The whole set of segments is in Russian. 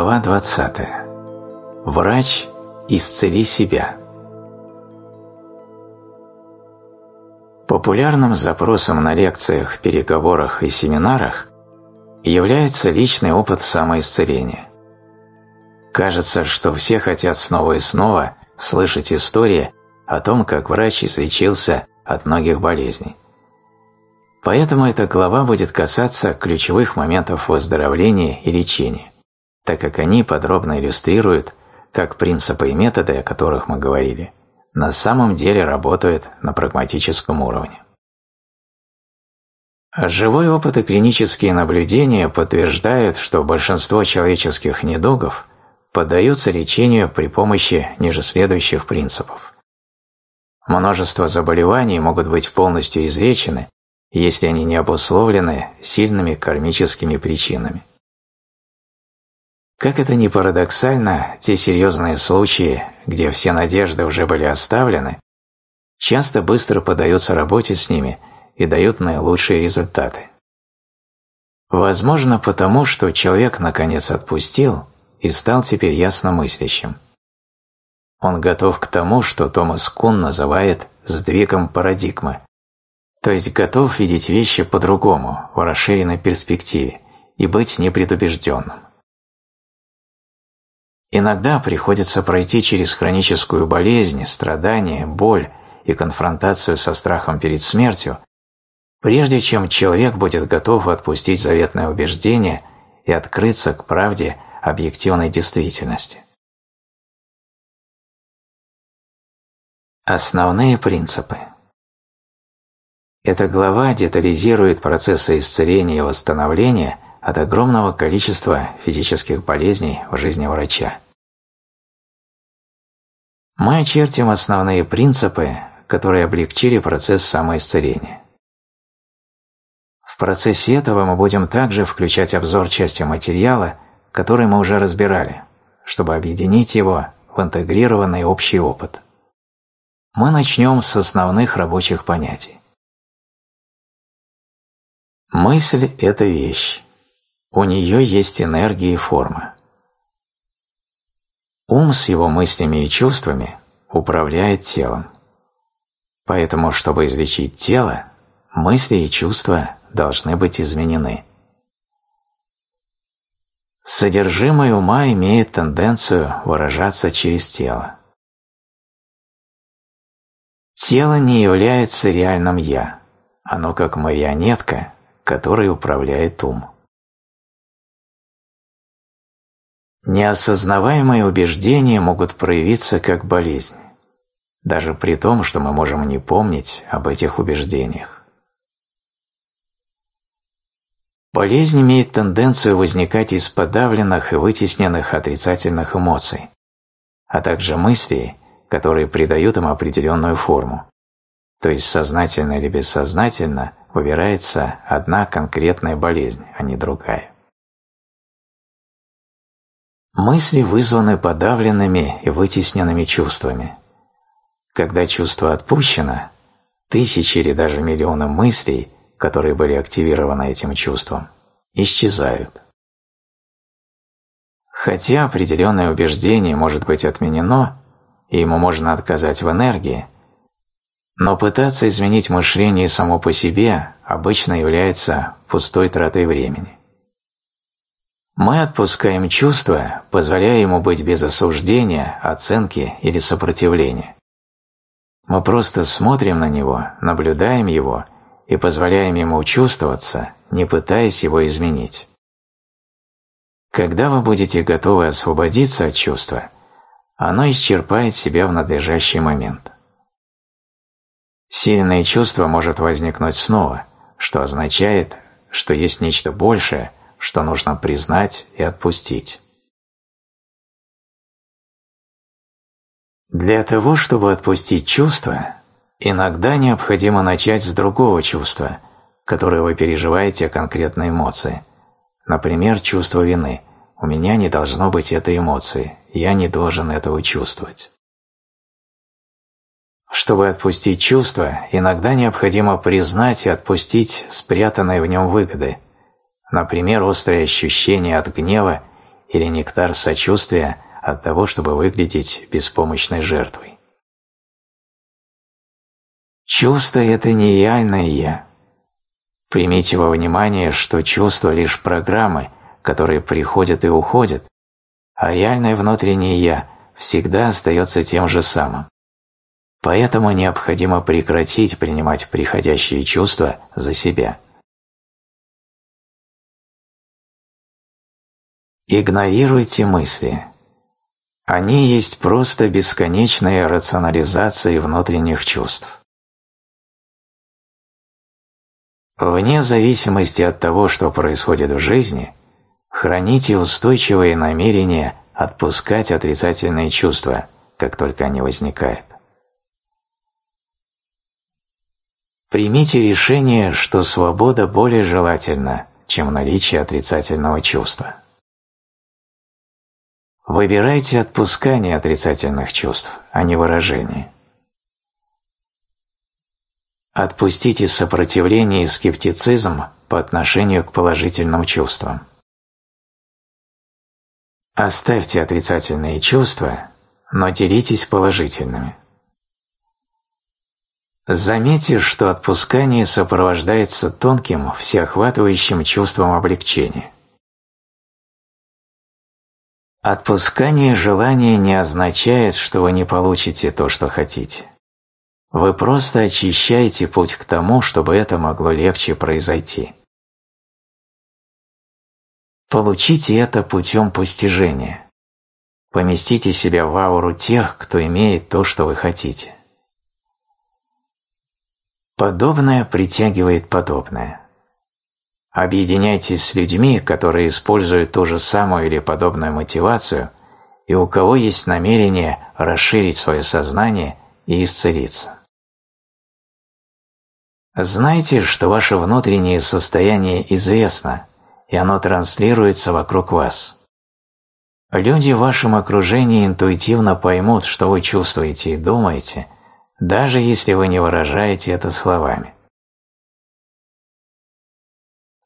Глава 20. Врач, исцели себя. Популярным запросом на лекциях, переговорах и семинарах является личный опыт самоисцеления. Кажется, что все хотят снова и снова слышать истории о том, как врач излечился от многих болезней. Поэтому эта глава будет касаться ключевых моментов выздоровления и лечения, так как они подробно иллюстрируют, как принципы и методы, о которых мы говорили, на самом деле работают на прагматическом уровне. Живой опыт и клинические наблюдения подтверждают, что большинство человеческих недугов поддаются лечению при помощи ниже следующих принципов. Множество заболеваний могут быть полностью излечены, если они не обусловлены сильными кармическими причинами. Как это ни парадоксально, те серьезные случаи, где все надежды уже были оставлены, часто быстро поддаются работе с ними и дают наилучшие результаты. Возможно, потому что человек наконец отпустил и стал теперь ясномыслящим. Он готов к тому, что Томас Кун называет «сдвигом парадигмы», то есть готов видеть вещи по-другому, в расширенной перспективе, и быть непредубежденным. Иногда приходится пройти через хроническую болезнь, страдания, боль и конфронтацию со страхом перед смертью, прежде чем человек будет готов отпустить заветное убеждение и открыться к правде объективной действительности. Основные принципы Эта глава детализирует процессы исцеления и восстановления – от огромного количества физических болезней в жизни врача. Мы очертим основные принципы, которые облегчили процесс самоисцеления. В процессе этого мы будем также включать обзор части материала, который мы уже разбирали, чтобы объединить его в интегрированный общий опыт. Мы начнем с основных рабочих понятий. Мысль – это вещь. У нее есть энергия и форма. Ум с его мыслями и чувствами управляет телом. Поэтому, чтобы излечить тело, мысли и чувства должны быть изменены. Содержимое ума имеет тенденцию выражаться через тело. Тело не является реальным «я», оно как марионетка, которой управляет ум. Неосознаваемые убеждения могут проявиться как болезнь, даже при том, что мы можем не помнить об этих убеждениях. Болезнь имеет тенденцию возникать из подавленных и вытесненных отрицательных эмоций, а также мыслей, которые придают им определенную форму, то есть сознательно или бессознательно выбирается одна конкретная болезнь, а не другая. Мысли вызваны подавленными и вытесненными чувствами. Когда чувство отпущено, тысячи или даже миллионы мыслей, которые были активированы этим чувством, исчезают. Хотя определенное убеждение может быть отменено, и ему можно отказать в энергии, но пытаться изменить мышление само по себе обычно является пустой тратой времени. Мы отпускаем чувство, позволяя ему быть без осуждения, оценки или сопротивления. Мы просто смотрим на него, наблюдаем его и позволяем ему чувствоваться, не пытаясь его изменить. Когда вы будете готовы освободиться от чувства, оно исчерпает себя в надлежащий момент. Сильное чувство может возникнуть снова, что означает, что есть нечто большее – что нужно признать и отпустить. Для того, чтобы отпустить чувство, иногда необходимо начать с другого чувства, которое вы переживаете конкретной эмоции. Например, чувство вины. У меня не должно быть этой эмоции, я не должен этого чувствовать. Чтобы отпустить чувство, иногда необходимо признать и отпустить спрятанные в нем выгоды – Например, острое ощущение от гнева или нектар сочувствия от того, чтобы выглядеть беспомощной жертвой. Чувство – это нереальное «я». Примите во внимание, что чувства – лишь программы, которые приходят и уходят, а реальное внутреннее «я» всегда остается тем же самым. Поэтому необходимо прекратить принимать приходящие чувства за себя. Игнорируйте мысли. Они есть просто бесконечные рационализации внутренних чувств. Вне зависимости от того, что происходит в жизни, храните устойчивые намерения отпускать отрицательные чувства, как только они возникают. Примите решение, что свобода более желательна, чем наличие отрицательного чувства. Выбирайте отпускание отрицательных чувств, а не выражение. Отпустите сопротивление и скептицизм по отношению к положительным чувствам. Оставьте отрицательные чувства, но делитесь положительными. Заметьте, что отпускание сопровождается тонким, всеохватывающим чувством облегчения. Отпускание желания не означает, что вы не получите то, что хотите. Вы просто очищаете путь к тому, чтобы это могло легче произойти. Получите это путем постижения. Поместите себя в ауру тех, кто имеет то, что вы хотите. Подобное притягивает подобное. Объединяйтесь с людьми, которые используют ту же самую или подобную мотивацию и у кого есть намерение расширить свое сознание и исцелиться. Знайте, что ваше внутреннее состояние известно, и оно транслируется вокруг вас. Люди в вашем окружении интуитивно поймут, что вы чувствуете и думаете, даже если вы не выражаете это словами.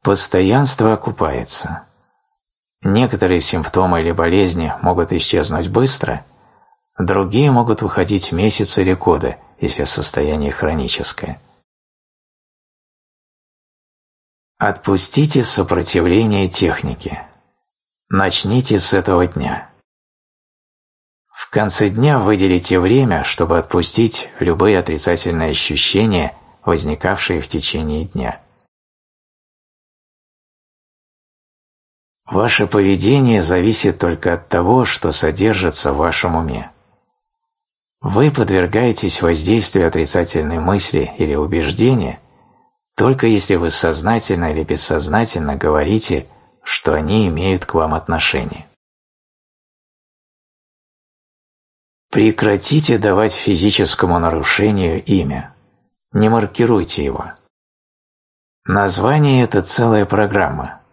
Постоянство окупается. Некоторые симптомы или болезни могут исчезнуть быстро, другие могут уходить месяцы или годы, если состояние хроническое. Отпустите сопротивление технике. Начните с этого дня. В конце дня выделите время, чтобы отпустить любые отрицательные ощущения, возникавшие в течение дня. Ваше поведение зависит только от того, что содержится в вашем уме. Вы подвергаетесь воздействию отрицательной мысли или убеждения, только если вы сознательно или бессознательно говорите, что они имеют к вам отношение. Прекратите давать физическому нарушению имя. Не маркируйте его. Название – это целая программа –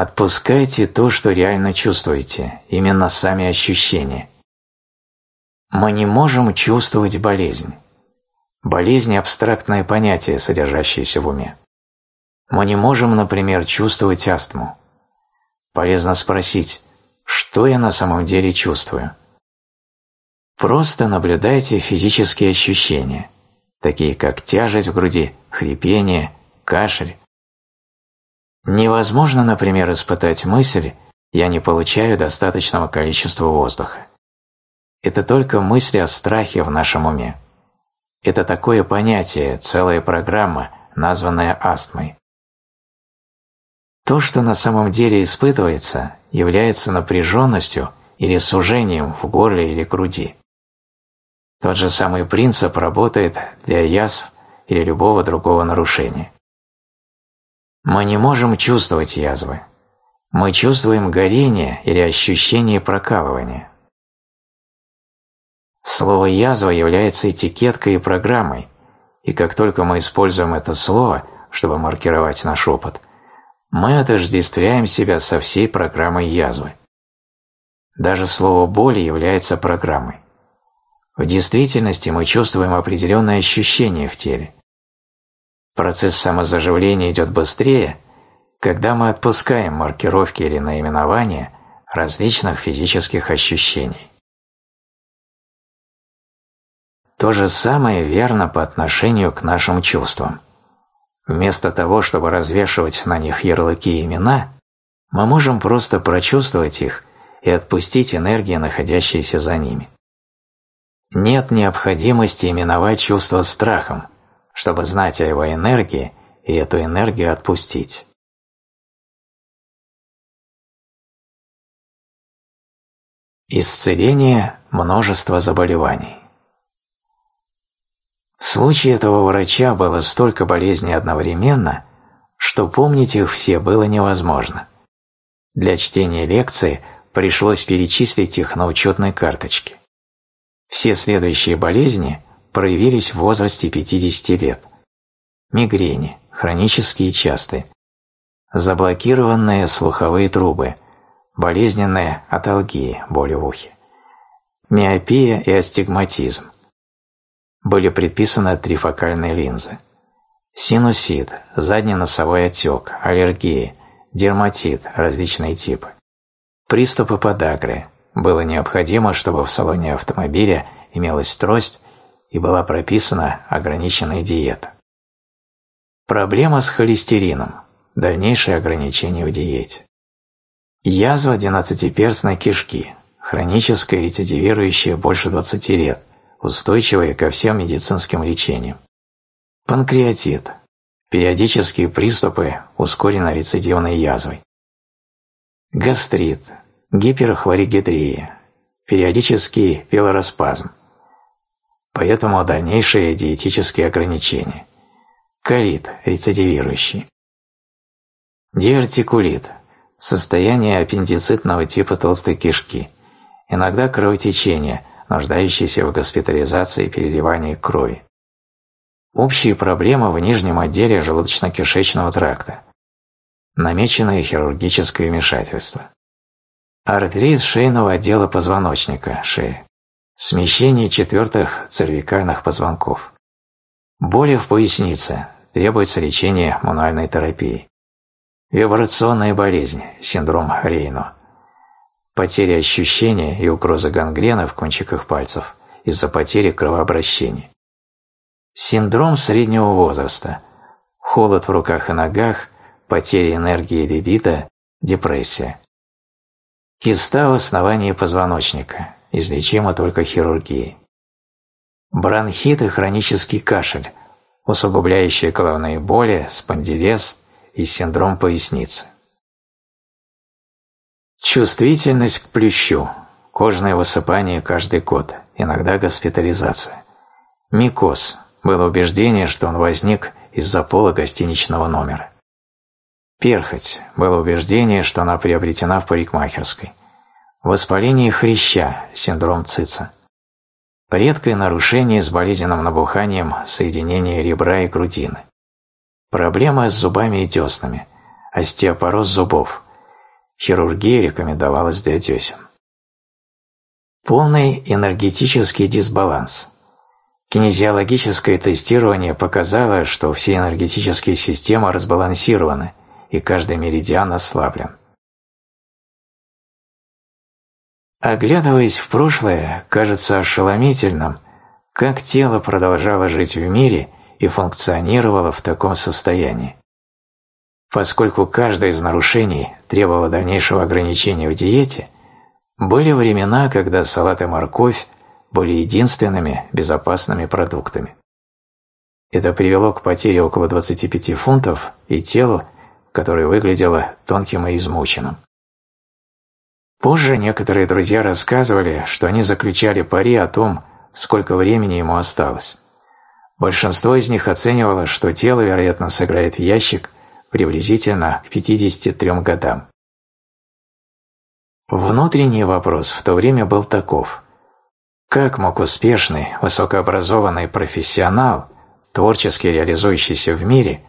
Отпускайте то, что реально чувствуете, именно сами ощущения. Мы не можем чувствовать болезнь. Болезнь – абстрактное понятие, содержащееся в уме. Мы не можем, например, чувствовать астму. Полезно спросить, что я на самом деле чувствую. Просто наблюдайте физические ощущения, такие как тяжесть в груди, хрипение, кашель, Невозможно, например, испытать мысль «я не получаю достаточного количества воздуха». Это только мысли о страхе в нашем уме. Это такое понятие, целая программа, названная астмой. То, что на самом деле испытывается, является напряженностью или сужением в горле или груди. Тот же самый принцип работает для язв или любого другого нарушения. Мы не можем чувствовать язвы. Мы чувствуем горение или ощущение прокалывания. Слово «язва» является этикеткой и программой, и как только мы используем это слово, чтобы маркировать наш опыт, мы отождествляем себя со всей программой язвы. Даже слово «боль» является программой. В действительности мы чувствуем определенные ощущения в теле. Процесс самозаживления идет быстрее, когда мы отпускаем маркировки или наименования, различных физических ощущений. То же самое верно по отношению к нашим чувствам. Вместо того, чтобы развешивать на них ярлыки и имена, мы можем просто прочувствовать их и отпустить энергии, находящиеся за ними. Нет необходимости именовать чувство страхом, чтобы знать о его энергии и эту энергию отпустить. Исцеление множества заболеваний В случае этого врача было столько болезней одновременно, что помнить их все было невозможно. Для чтения лекции пришлось перечислить их на учетной карточке. Все следующие болезни проявились в возрасте 50 лет. Мигрени, хронические и частые. Заблокированные слуховые трубы, болезненная аталгия, боли в ухе. Миопия и астигматизм. Были предписаны трифокальные линзы. Синусит, задненосовой отек, аллергии, дерматит, различные типы. Приступы подагры, было необходимо, чтобы в салоне автомобиля имелась трость и была прописана ограниченная диета. Проблема с холестерином. Дальнейшее ограничение в диете. Язва двенадцатиперстной кишки. Хроническая рецидивирующая больше 20 лет, устойчивая ко всем медицинским лечениям. Панкреатит. Периодические приступы ускоренной рецидивной язвой. Гастрит гиперхлоригидрия, периодический пилороспазм. Поэтому дальнейшие диетические ограничения. Колит, рецидивирующий. Диартикулит – состояние аппендицитного типа толстой кишки, иногда кровотечение, нуждающееся в госпитализации и переливании крови. Общие проблемы в нижнем отделе желудочно-кишечного тракта. Намеченное хирургическое вмешательство. Артрит шейного отдела позвоночника, шеи. Смещение четвертых цервикальных позвонков. Боли в пояснице. Требуется лечение мануальной терапией. Вибрационная болезнь, синдром Рейно. Потеря ощущения и угроза гангрены в кончиках пальцев из-за потери кровообращения. Синдром среднего возраста. Холод в руках и ногах, потеря энергии либидо, депрессия. Киста в основании позвоночника, излечима только хирургией. Бронхит и хронический кашель, усугубляющие головные боли, спондилез и синдром поясницы. Чувствительность к плющу, кожное высыпание каждый год, иногда госпитализация. Микоз, было убеждение, что он возник из-за пола гостиничного номера. Перхоть – было убеждение, что она приобретена в парикмахерской. Воспаление хряща – синдром цица. Редкое нарушение с болезненным набуханием соединения ребра и грудины. Проблемы с зубами и деснами. Остеопороз зубов. Хирургия рекомендовалась для десен. Полный энергетический дисбаланс. Кинезиологическое тестирование показало, что все энергетические системы разбалансированы – и каждый меридиан ослаблен. Оглядываясь в прошлое, кажется ошеломительным, как тело продолжало жить в мире и функционировало в таком состоянии. Поскольку каждое из нарушений требовало дальнейшего ограничения в диете, были времена, когда салат и морковь были единственными безопасными продуктами. Это привело к потере около 25 фунтов и телу, которое выглядело тонким и измученным. Позже некоторые друзья рассказывали, что они заключали пари о том, сколько времени ему осталось. Большинство из них оценивало, что тело, вероятно, сыграет в ящик приблизительно к 53 годам. Внутренний вопрос в то время был таков. Как мог успешный, высокообразованный профессионал, творчески реализующийся в мире,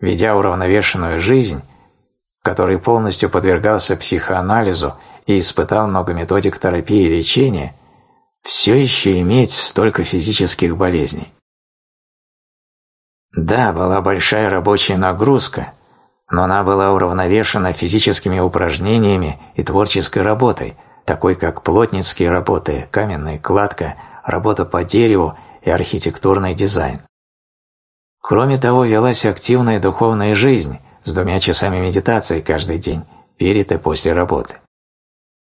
ведя уравновешенную жизнь, который полностью подвергался психоанализу и испытал много методик терапии и лечения, все еще иметь столько физических болезней. Да, была большая рабочая нагрузка, но она была уравновешена физическими упражнениями и творческой работой, такой как плотницкие работы, каменная кладка, работа по дереву и архитектурный дизайн. Кроме того, велась активная духовная жизнь с двумя часами медитации каждый день, перед и после работы.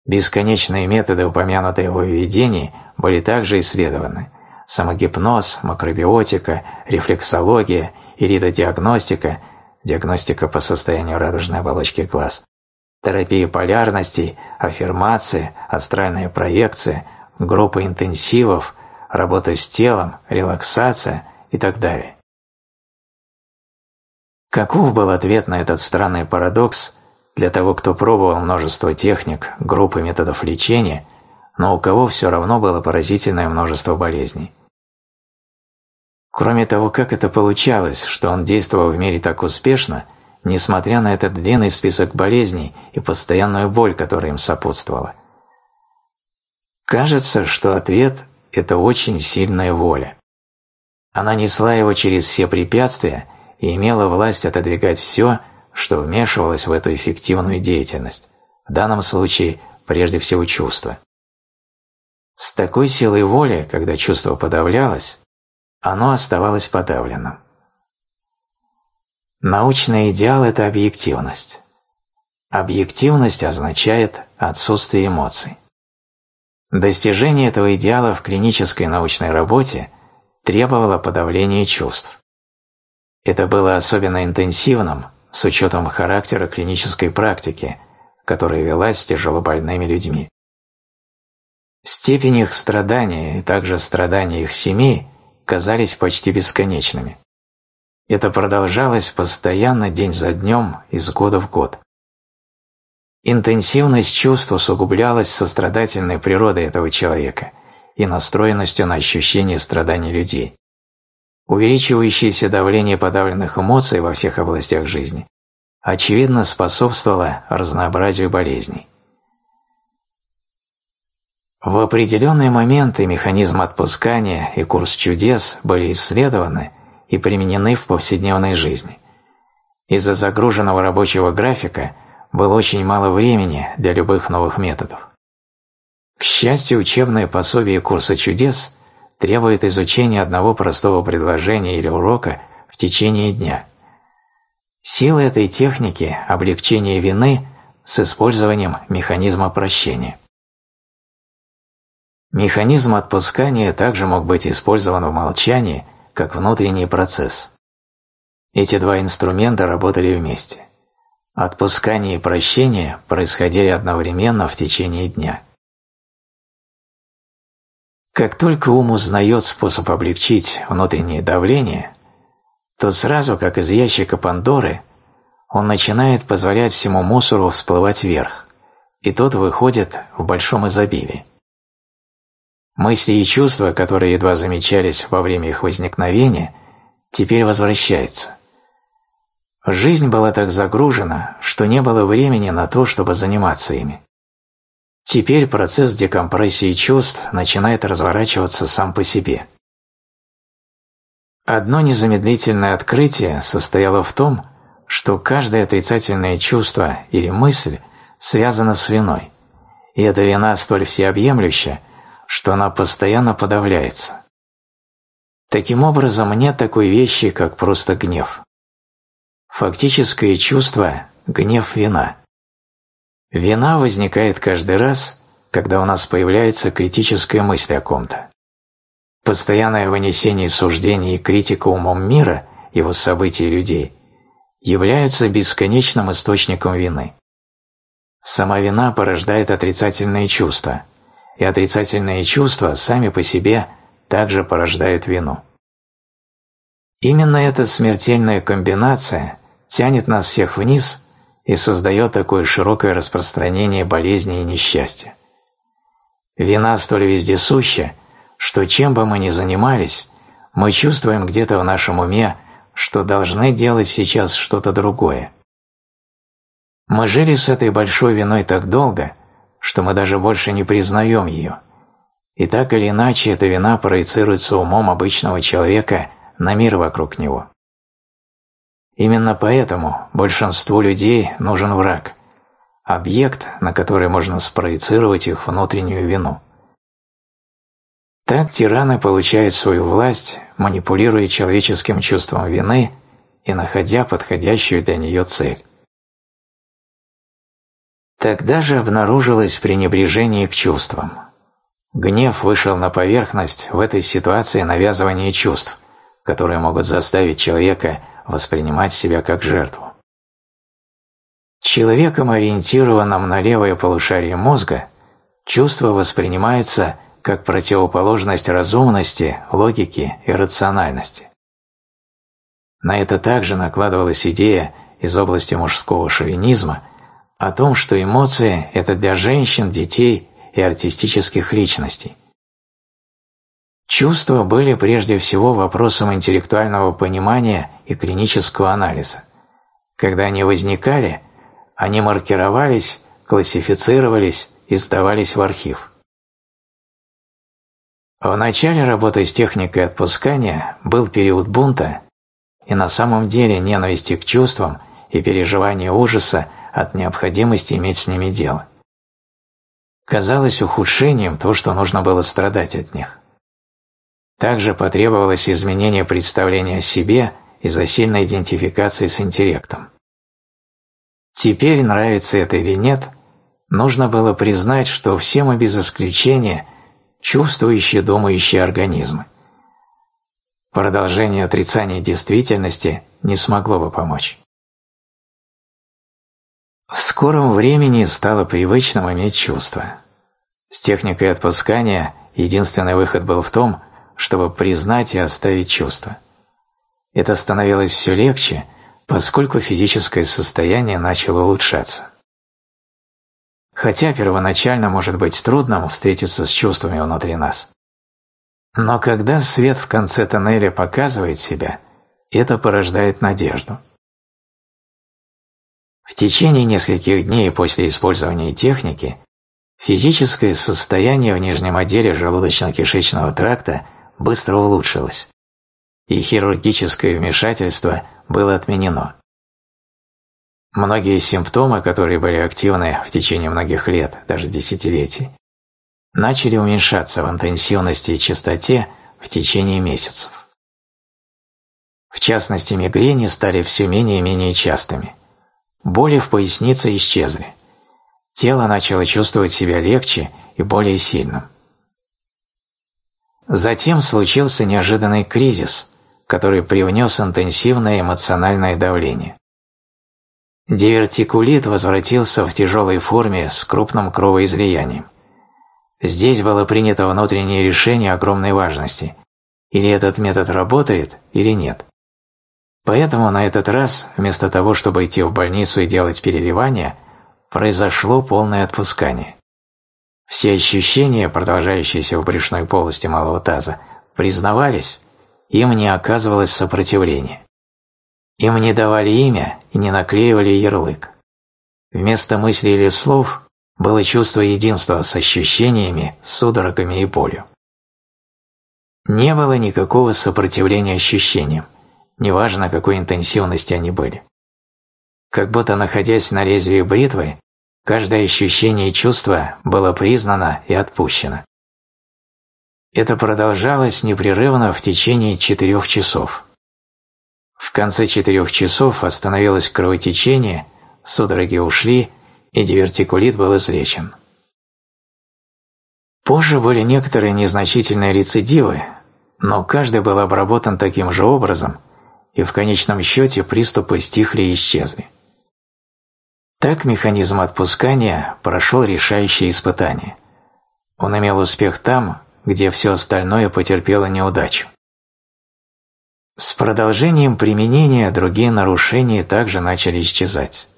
Бесконечные методы, упомянутые в введении, были также исследованы. Самогипноз, макробиотика, рефлексология, иридодиагностика, диагностика по состоянию радужной оболочки глаз, терапия полярностей, аффирмации, астральная проекция, группа интенсивов, работа с телом, релаксация и так далее. Каков был ответ на этот странный парадокс для того, кто пробовал множество техник, групп и методов лечения, но у кого все равно было поразительное множество болезней? Кроме того, как это получалось, что он действовал в мире так успешно, несмотря на этот длинный список болезней и постоянную боль, которая им сопутствовала? Кажется, что ответ – это очень сильная воля. Она несла его через все препятствия – и имела власть отодвигать все, что вмешивалось в эту эффективную деятельность, в данном случае прежде всего чувства. С такой силой воли, когда чувство подавлялось, оно оставалось подавленным. Научный идеал – это объективность. Объективность означает отсутствие эмоций. Достижение этого идеала в клинической научной работе требовало подавления чувств. Это было особенно интенсивным с учетом характера клинической практики, которая велась с тяжелобольными людьми. Степень их страдания и также страдания их семей казались почти бесконечными. Это продолжалось постоянно день за днем, из года в год. Интенсивность чувств усугублялась сострадательной природой этого человека и настроенностью на ощущение страданий людей. Увеличивающееся давление подавленных эмоций во всех областях жизни очевидно способствовало разнообразию болезней. В определенные моменты механизм отпускания и курс чудес были исследованы и применены в повседневной жизни. Из-за загруженного рабочего графика было очень мало времени для любых новых методов. К счастью, учебное пособие курса чудес требует изучения одного простого предложения или урока в течение дня. Сила этой техники – облегчение вины с использованием механизма прощения. Механизм отпускания также мог быть использован в молчании как внутренний процесс. Эти два инструмента работали вместе. Отпускание и прощение происходили одновременно в течение дня. Как только ум узнает способ облегчить внутреннее давление, то сразу, как из ящика Пандоры, он начинает позволять всему мусору всплывать вверх, и тот выходит в большом изобилии. Мысли и чувства, которые едва замечались во время их возникновения, теперь возвращаются. Жизнь была так загружена, что не было времени на то, чтобы заниматься ими. Теперь процесс декомпрессии чувств начинает разворачиваться сам по себе. Одно незамедлительное открытие состояло в том, что каждое отрицательное чувство или мысль связано с виной, и эта вина столь всеобъемлюща, что она постоянно подавляется. Таким образом, нет такой вещи, как просто гнев. Фактическое чувство – гнев-вина. Вина возникает каждый раз, когда у нас появляется критическая мысль о ком-то. Постоянное вынесение суждений и критика умом мира, его событий и людей, являются бесконечным источником вины. Сама вина порождает отрицательные чувства, и отрицательные чувства сами по себе также порождают вину. Именно эта смертельная комбинация тянет нас всех вниз – и создает такое широкое распространение болезней и несчастья. Вина столь вездесуща, что чем бы мы ни занимались, мы чувствуем где-то в нашем уме, что должны делать сейчас что-то другое. Мы жили с этой большой виной так долго, что мы даже больше не признаем ее. И так или иначе эта вина проецируется умом обычного человека на мир вокруг него. Именно поэтому большинству людей нужен враг, объект, на который можно спроецировать их внутреннюю вину. Так тираны получают свою власть, манипулируя человеческим чувством вины и находя подходящую для нее цель. Тогда же обнаружилось пренебрежение к чувствам. Гнев вышел на поверхность в этой ситуации навязывания чувств, которые могут заставить человека воспринимать себя как жертву. Человеком, ориентированным на левое полушарие мозга, чувства воспринимаются как противоположность разумности, логики и рациональности. На это также накладывалась идея из области мужского шовинизма о том, что эмоции – это для женщин, детей и артистических личностей. Чувства были прежде всего вопросом интеллектуального понимания и клинического анализа. Когда они возникали, они маркировались, классифицировались и сдавались в архив. В начале работы с техникой отпускания был период бунта и на самом деле ненависти к чувствам и переживания ужаса от необходимости иметь с ними дело. Казалось ухудшением то, что нужно было страдать от них. Также потребовалось изменение представления о себе из-за сильной идентификации с интеллектом. Теперь, нравится это или нет, нужно было признать, что все мы без исключения чувствующие, думающие организмы. Продолжение отрицания действительности не смогло бы помочь. В скором времени стало привычным иметь чувства. С техникой отпускания единственный выход был в том, чтобы признать и оставить чувства. Это становилось все легче, поскольку физическое состояние начало улучшаться. Хотя первоначально может быть трудным встретиться с чувствами внутри нас. Но когда свет в конце тоннеля показывает себя, это порождает надежду. В течение нескольких дней после использования техники физическое состояние в нижнем отделе желудочно-кишечного тракта быстро улучшилось, и хирургическое вмешательство было отменено. Многие симптомы, которые были активны в течение многих лет, даже десятилетий, начали уменьшаться в интенсивности и частоте в течение месяцев. В частности, мигрени стали все менее и менее частыми. Боли в пояснице исчезли. Тело начало чувствовать себя легче и более сильным. Затем случился неожиданный кризис, который привнес интенсивное эмоциональное давление. Дивертикулит возвратился в тяжелой форме с крупным кровоизлиянием. Здесь было принято внутреннее решение огромной важности. Или этот метод работает, или нет. Поэтому на этот раз, вместо того, чтобы идти в больницу и делать переливание, произошло полное отпускание. Все ощущения, продолжающиеся в брюшной полости малого таза, признавались, им не оказывалось сопротивления. Им не давали имя и не наклеивали ярлык. Вместо мыслей или слов было чувство единства с ощущениями, судорогами и болью. Не было никакого сопротивления ощущениям, неважно какой интенсивности они были. Как будто находясь на лезвии бритвы, каждое ощущение и чувство было признано и отпущено. Это продолжалось непрерывно в течение четырех часов. В конце четырех часов остановилось кровотечение, судороги ушли, и дивертикулит был излечен. Позже были некоторые незначительные рецидивы, но каждый был обработан таким же образом, и в конечном счете приступы стихли и исчезли. Так механизм отпускания прошел решающее испытание. Он имел успех там, где все остальное потерпело неудачу. С продолжением применения другие нарушения также начали исчезать.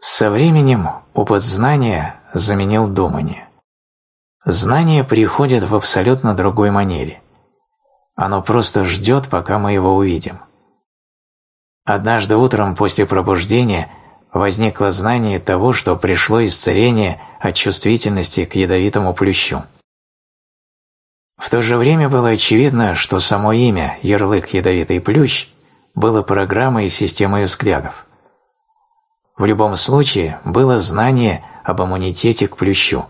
Со временем опыт знания заменил думание. Знание приходит в абсолютно другой манере. Оно просто ждет, пока мы его увидим. Однажды утром после пробуждения возникло знание того, что пришло исцеление от чувствительности к ядовитому плющу. В то же время было очевидно, что само имя «Ярлык ядовитый плющ» было программой и системой взглядов. В любом случае было знание об иммунитете к плющу.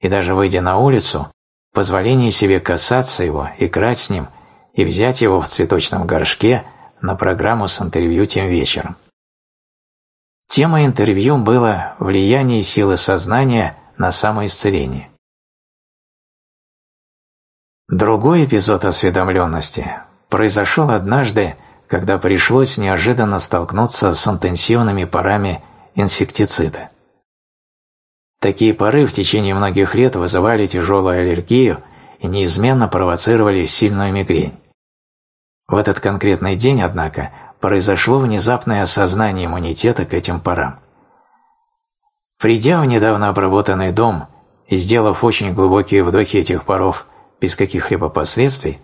И даже выйдя на улицу, позволение себе касаться его, играть с ним и взять его в цветочном горшке на программу с интервью тем вечером. Тема интервью было «Влияние силы сознания на самоисцеление». Другой эпизод осведомленности произошел однажды, когда пришлось неожиданно столкнуться с интенсивными парами инсектицида. Такие пары в течение многих лет вызывали тяжелую аллергию и неизменно провоцировали сильную мигрень. В этот конкретный день, однако, произошло внезапное осознание иммунитета к этим парам. Придя в недавно обработанный дом и сделав очень глубокие вдохи этих паров без каких-либо последствий,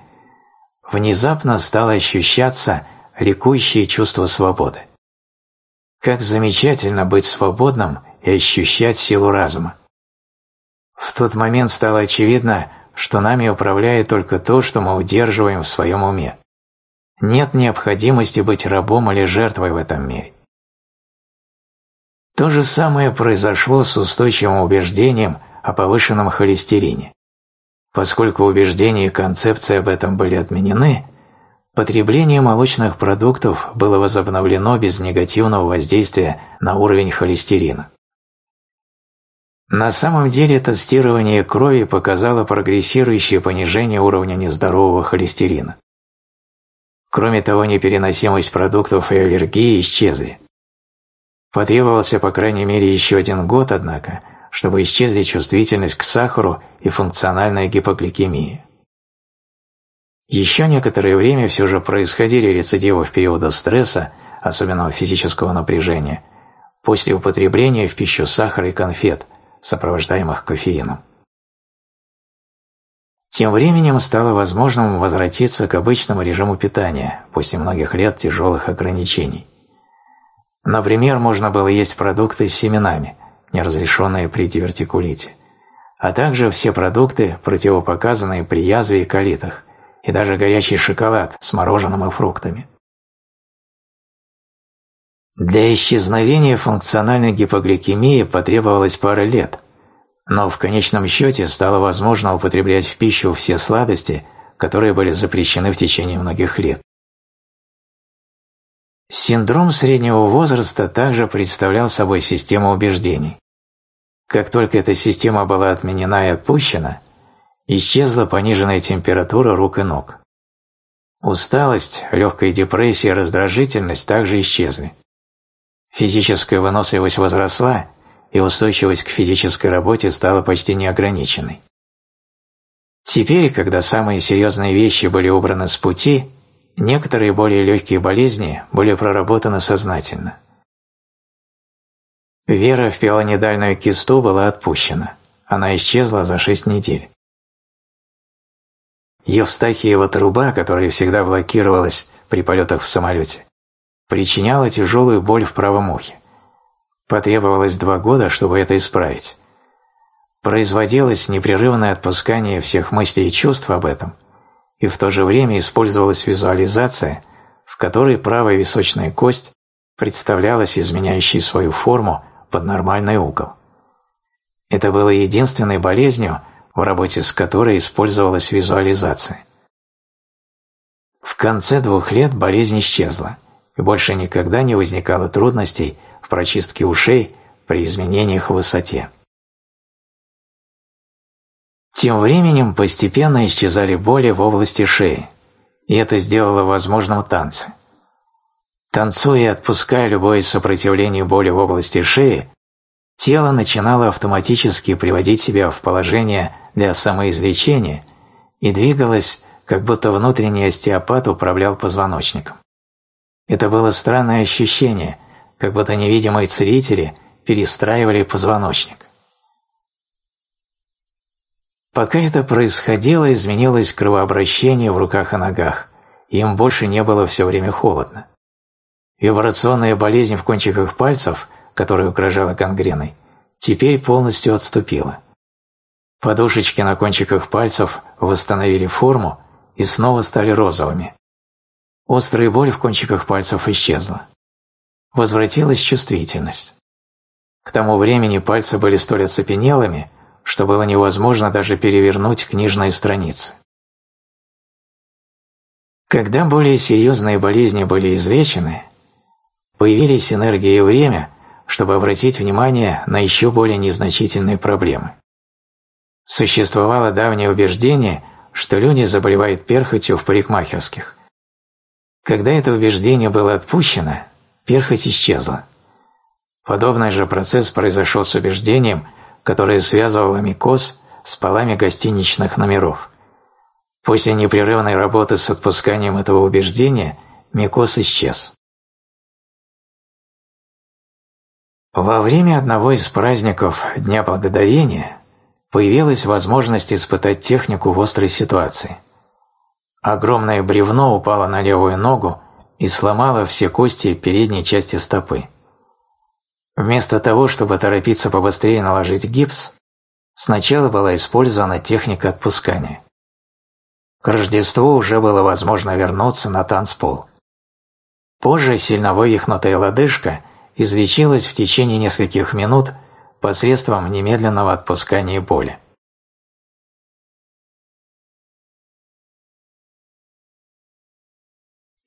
внезапно стало ощущаться ликующее чувство свободы. Как замечательно быть свободным и ощущать силу разума. В тот момент стало очевидно, что нами управляет только то, что мы удерживаем в своем уме. Нет необходимости быть рабом или жертвой в этом мире. То же самое произошло с устойчивым убеждением о повышенном холестерине. Поскольку убеждения и концепция об этом были отменены, потребление молочных продуктов было возобновлено без негативного воздействия на уровень холестерина. На самом деле тестирование крови показало прогрессирующее понижение уровня нездорового холестерина. Кроме того, непереносимость продуктов и аллергии исчезли. Потребовался по крайней мере еще один год, однако, чтобы исчезли чувствительность к сахару и функциональная гипогликемия. Еще некоторое время все же происходили рецидивы в периоды стресса, особенно физического напряжения, после употребления в пищу сахара и конфет, сопровождаемых кофеином. Тем временем стало возможным возвратиться к обычному режиму питания после многих лет тяжелых ограничений. Например, можно было есть продукты с семенами – неразрешенные при дивертикулите, а также все продукты, противопоказанные при язве и колитах, и даже горячий шоколад с мороженым и фруктами. Для исчезновения функциональной гипогликемии потребовалось пара лет, но в конечном счете стало возможно употреблять в пищу все сладости, которые были запрещены в течение многих лет. Синдром среднего возраста также представлял собой систему убеждений. Как только эта система была отменена и отпущена, исчезла пониженная температура рук и ног. Усталость, легкая депрессия, раздражительность также исчезли. Физическая выносливость возросла, и устойчивость к физической работе стала почти неограниченной. Теперь, когда самые серьезные вещи были убраны с пути, Некоторые более легкие болезни были проработаны сознательно. Вера в пилонидальную кисту была отпущена. Она исчезла за шесть недель. Евстахиева труба, которая всегда блокировалась при полетах в самолете, причиняла тяжелую боль в правом ухе. Потребовалось два года, чтобы это исправить. Производилось непрерывное отпускание всех мыслей и чувств об этом – и в то же время использовалась визуализация, в которой правая височная кость представлялась изменяющей свою форму под нормальный угол. Это было единственной болезнью, в работе с которой использовалась визуализация. В конце двух лет болезнь исчезла, и больше никогда не возникало трудностей в прочистке ушей при изменениях в высоте. Тем временем постепенно исчезали боли в области шеи, и это сделало возможным танцы. Танцуя и отпуская любое сопротивление боли в области шеи, тело начинало автоматически приводить себя в положение для самоизлечения и двигалось, как будто внутренний остеопат управлял позвоночником. Это было странное ощущение, как будто невидимые целители перестраивали позвоночник. Пока это происходило, изменилось кровообращение в руках и ногах, и им больше не было все время холодно. Вибрационная болезнь в кончиках пальцев, которая угрожала гангреной, теперь полностью отступила. Подушечки на кончиках пальцев восстановили форму и снова стали розовыми. Острая боль в кончиках пальцев исчезла. Возвратилась чувствительность. К тому времени пальцы были столь оцепенелыми, что было невозможно даже перевернуть книжные страницы. Когда более серьезные болезни были излечены, появились энергия и время, чтобы обратить внимание на еще более незначительные проблемы. Существовало давнее убеждение, что люди заболевают перхотью в парикмахерских. Когда это убеждение было отпущено, перхоть исчезла. Подобный же процесс произошел с убеждением, которое связывало микоз с полами гостиничных номеров. После непрерывной работы с отпусканием этого убеждения микоз исчез. Во время одного из праздников Дня Благодарения появилась возможность испытать технику в острой ситуации. Огромное бревно упало на левую ногу и сломало все кости передней части стопы. Вместо того, чтобы торопиться побыстрее наложить гипс, сначала была использована техника отпускания. К Рождеству уже было возможно вернуться на танцпол. Позже сильно вывихнутая лодыжка излечилась в течение нескольких минут посредством немедленного отпускания боли.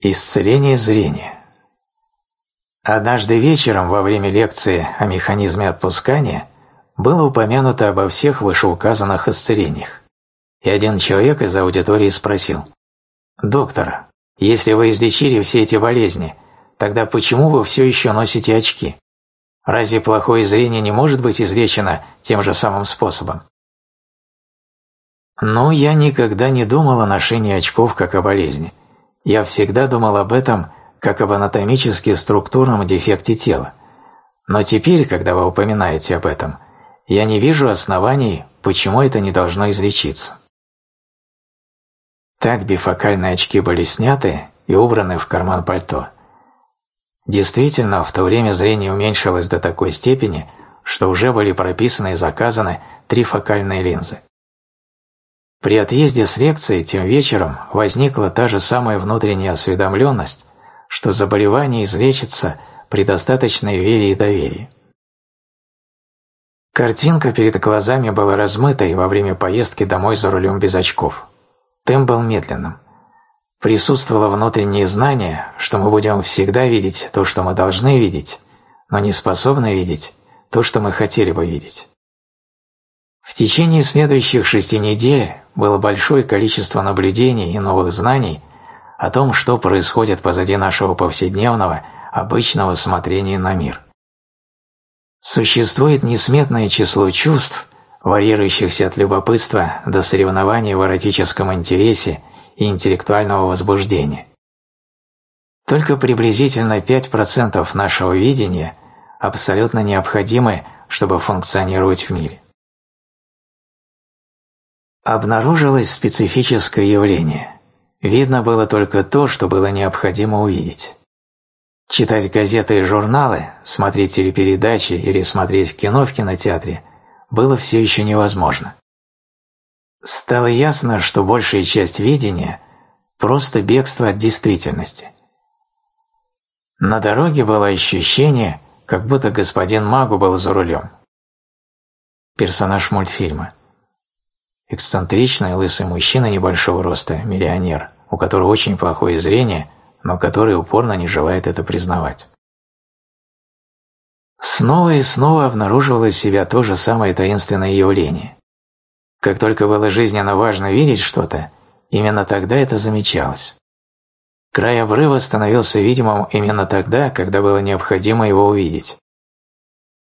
Исцеление зрения Однажды вечером во время лекции о механизме отпускания было упомянуто обо всех вышеуказанных исцелениях и один человек из аудитории спросил, «Доктор, если вы излечили все эти болезни, тогда почему вы все еще носите очки? Разве плохое зрение не может быть излечено тем же самым способом?» Ну, я никогда не думал о ношении очков как о болезни. Я всегда думал об этом как об анатомически структурном дефекте тела. Но теперь, когда вы упоминаете об этом, я не вижу оснований, почему это не должно излечиться. Так бифокальные очки были сняты и убраны в карман пальто. Действительно, в то время зрение уменьшилось до такой степени, что уже были прописаны и заказаны трифокальные линзы. При отъезде с лекции тем вечером возникла та же самая внутренняя осведомленность, что заболевание излечится при достаточной вере и доверии. Картинка перед глазами была размытой во время поездки домой за рулем без очков. Темп был медленным. Присутствовало внутреннее знание, что мы будем всегда видеть то, что мы должны видеть, но не способны видеть то, что мы хотели бы видеть. В течение следующих шести недель было большое количество наблюдений и новых знаний о том, что происходит позади нашего повседневного, обычного смотрения на мир. Существует несметное число чувств, варьирующихся от любопытства до соревнования в эротическом интересе и интеллектуального возбуждения. Только приблизительно 5% нашего видения абсолютно необходимы, чтобы функционировать в мире. Обнаружилось специфическое явление. Видно было только то, что было необходимо увидеть. Читать газеты и журналы, смотреть телепередачи или смотреть кино в кинотеатре – было все еще невозможно. Стало ясно, что большая часть видения – просто бегство от действительности. На дороге было ощущение, как будто господин Магу был за рулем. Персонаж мультфильма. Эксцентричный лысый мужчина небольшого роста, миллионер, у которого очень плохое зрение, но который упорно не желает это признавать. Снова и снова обнаруживало себя то же самое таинственное явление. Как только было жизненно важно видеть что-то, именно тогда это замечалось. Край обрыва становился видимым именно тогда, когда было необходимо его увидеть.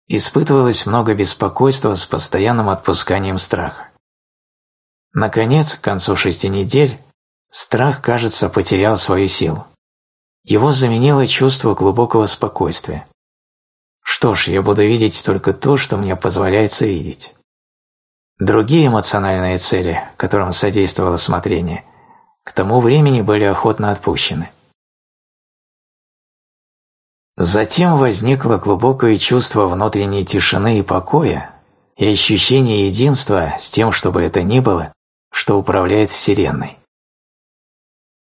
Испытывалось много беспокойства с постоянным отпусканием страха. Наконец, к концу шести недель, страх, кажется, потерял свою силу. Его заменило чувство глубокого спокойствия. Что ж, я буду видеть только то, что мне позволяется видеть. Другие эмоциональные цели, которым содействовало смотрение, к тому времени были охотно отпущены. Затем возникло глубокое чувство внутренней тишины и покоя и ощущение единства с тем, чтобы это ни было, что управляет Вселенной.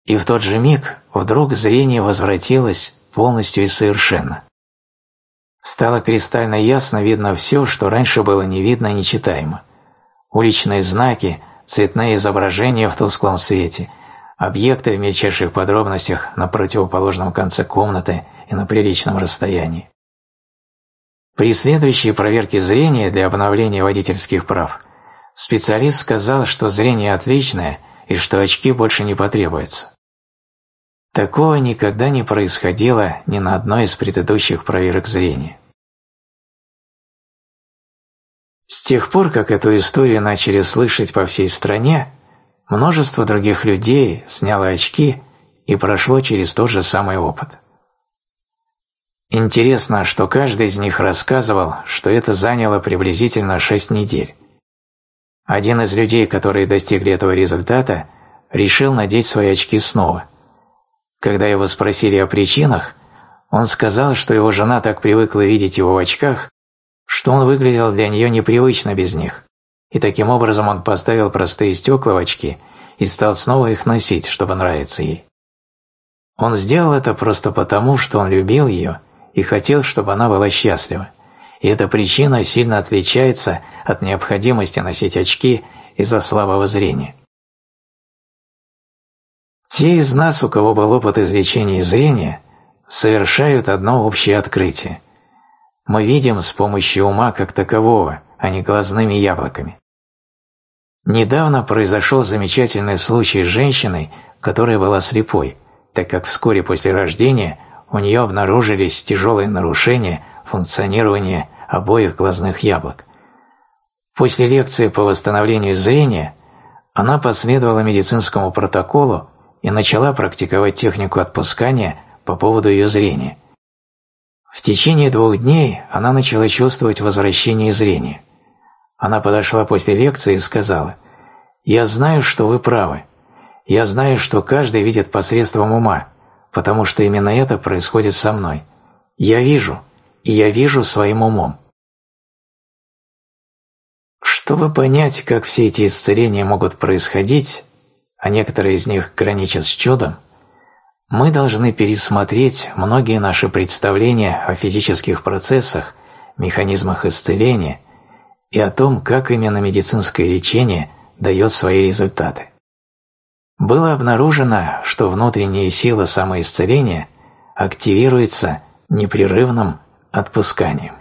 И в тот же миг вдруг зрение возвратилось полностью и совершенно. Стало кристально ясно видно все, что раньше было не видно и нечитаемо. Уличные знаки, цветные изображения в тусклом свете, объекты в мельчайших подробностях на противоположном конце комнаты и на приличном расстоянии. При следующей проверке зрения для обновления водительских прав специалист сказал, что зрение отличное и что очки больше не потребуются. Такого никогда не происходило ни на одной из предыдущих проверок зрения. С тех пор, как эту историю начали слышать по всей стране, множество других людей сняло очки и прошло через тот же самый опыт. Интересно, что каждый из них рассказывал, что это заняло приблизительно 6 недель. Один из людей, которые достигли этого результата, решил надеть свои очки снова. Когда его спросили о причинах, он сказал, что его жена так привыкла видеть его в очках, что он выглядел для нее непривычно без них, и таким образом он поставил простые стекла в очки и стал снова их носить, чтобы нравиться ей. Он сделал это просто потому, что он любил ее и хотел, чтобы она была счастлива, и эта причина сильно отличается от необходимости носить очки из-за слабого зрения. Те из нас, у кого был опыт излечения зрения, совершают одно общее открытие. Мы видим с помощью ума как такового, а не глазными яблоками. Недавно произошел замечательный случай с женщиной, которая была слепой, так как вскоре после рождения у нее обнаружились тяжелые нарушения функционирования обоих глазных яблок. После лекции по восстановлению зрения она последовала медицинскому протоколу и начала практиковать технику отпускания по поводу ее зрения. В течение двух дней она начала чувствовать возвращение зрения. Она подошла после лекции и сказала, «Я знаю, что вы правы. Я знаю, что каждый видит посредством ума, потому что именно это происходит со мной. Я вижу, и я вижу своим умом». Чтобы понять, как все эти исцеления могут происходить, а некоторые из них граничат с чудом, мы должны пересмотреть многие наши представления о физических процессах, механизмах исцеления и о том, как именно медицинское лечение дает свои результаты. Было обнаружено, что внутренняя сила самоисцеления активируется непрерывным отпусканием.